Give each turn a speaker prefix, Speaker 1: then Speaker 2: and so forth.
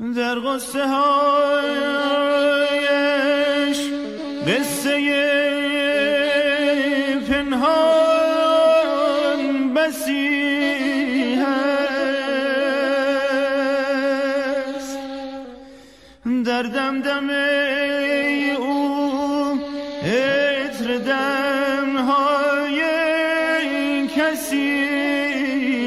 Speaker 1: در غصه هایش قصه پنهان بسی هست در دمدم او عطر دمهای کسی